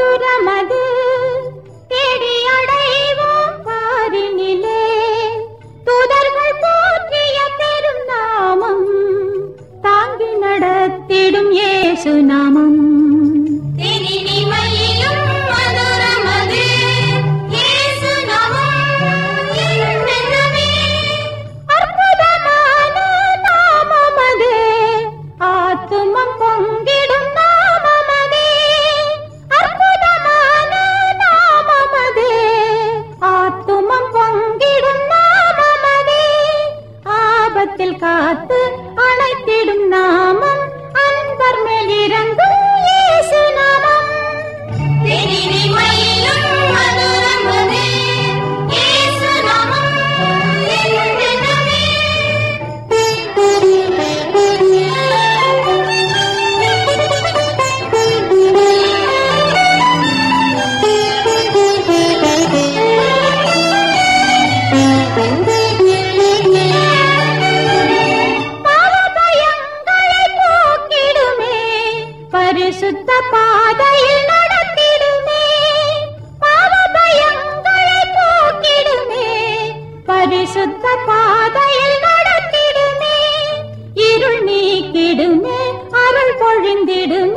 மதுரமது. தேடி அடைவோம் பாரினிலே. தூதர்கள் போற்றிய பெரும் நாமம் தாங்கி நடத்திடும் ஏசு நாமம். பரிசுத்த பாதையில் நடந்திடுமே பாவ பயங்களை போக்கிடுமே. பரிசுத்த பாதையில் நடத்திடுமே. இருள் நீக்கிடுமே அருள் பொழிந்திடுமே.